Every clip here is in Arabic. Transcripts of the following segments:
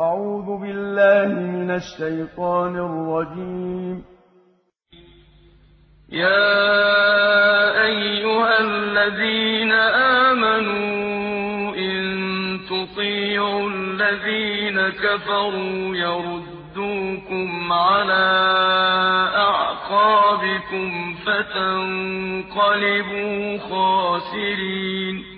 أعوذ بالله من الشيطان الرجيم. يا أيها الذين آمنوا إن تطيعوا الذين كفروا يردوكم على أعقابكم فتنقلبوا خاسرين.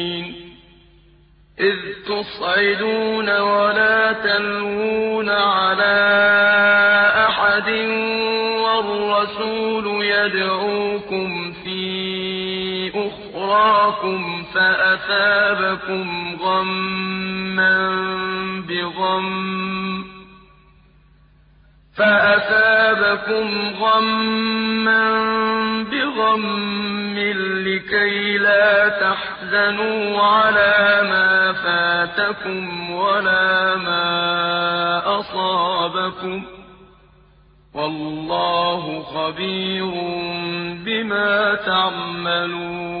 إِذْ تُصْعِدُونَ وَلَا تَلْوُونَ عَلَىٰ أَحَدٍ وَالرَّسُولُ يَدْعُوكُمْ فِي أُخْرَاكُمْ فَأَثَابَكُمْ غَمًّا بِغَمٍّ لِّكَيْلَا تَحْزَنُوا عَلَىٰ مَا فَاتَكُمْ وَلَا مَا أَصَابَكُمْ ۗ وَاللَّهُ خَبِيرٌ بِمَا تَعْمَلُونَ